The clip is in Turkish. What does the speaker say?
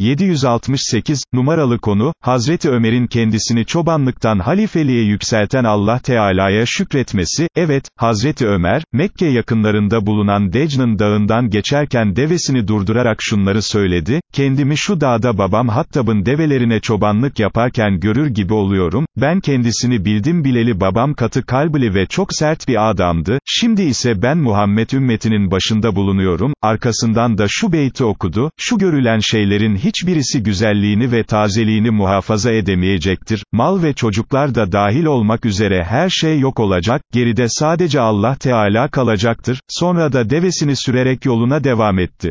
768, numaralı konu, Hazreti Ömer'in kendisini çobanlıktan halifeliğe yükselten Allah Teala'ya şükretmesi, evet, Hazreti Ömer, Mekke yakınlarında bulunan Decnın dağından geçerken devesini durdurarak şunları söyledi, kendimi şu dağda babam Hattab'ın develerine çobanlık yaparken görür gibi oluyorum, ben kendisini bildim bileli babam katı kalbli ve çok sert bir adamdı, şimdi ise ben Muhammed ümmetinin başında bulunuyorum, arkasından da şu beyti okudu, şu görülen şeylerin hiçbirisi güzelliğini ve tazeliğini muhafaza edemeyecektir, mal ve çocuklar da dahil olmak üzere her şey yok olacak, geride sadece Allah Teala kalacaktır, sonra da devesini sürerek yoluna devam etti.